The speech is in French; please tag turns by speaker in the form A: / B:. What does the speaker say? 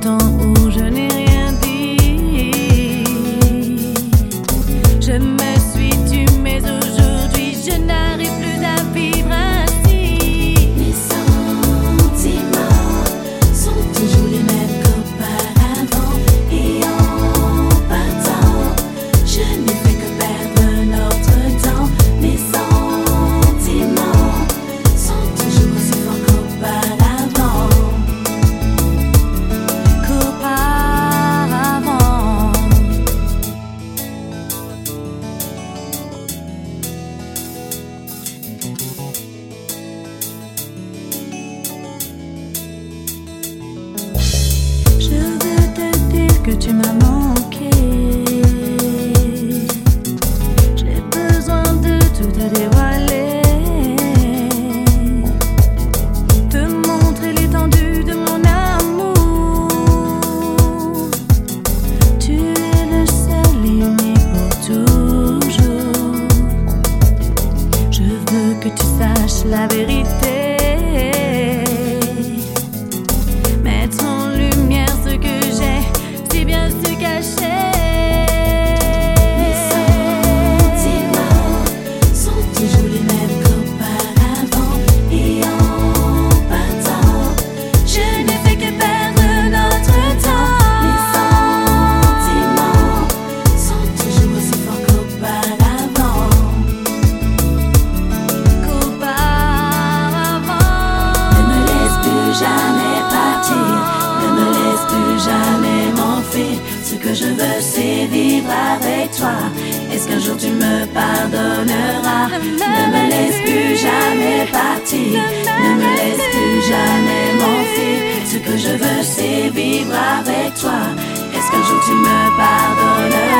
A: temps où je n'ai que tu m'as manqué. J'ai besoin de tout te dévoiler, te montrer l'étendue de mon amour. Tu es le seul et unique pour toujours. Je veux que tu saches la vérité. jamais partir, ne me laisse plus jamais m'enfuir. Ce que je veux, c'est vivre avec toi. Est-ce qu'un jour tu me pardonneras? Ne me laisse plus jamais partir, ne me laisse plus jamais m'enfuir. Ce que je veux, c'est vivre avec toi. Est-ce qu'un jour tu me pardonneras?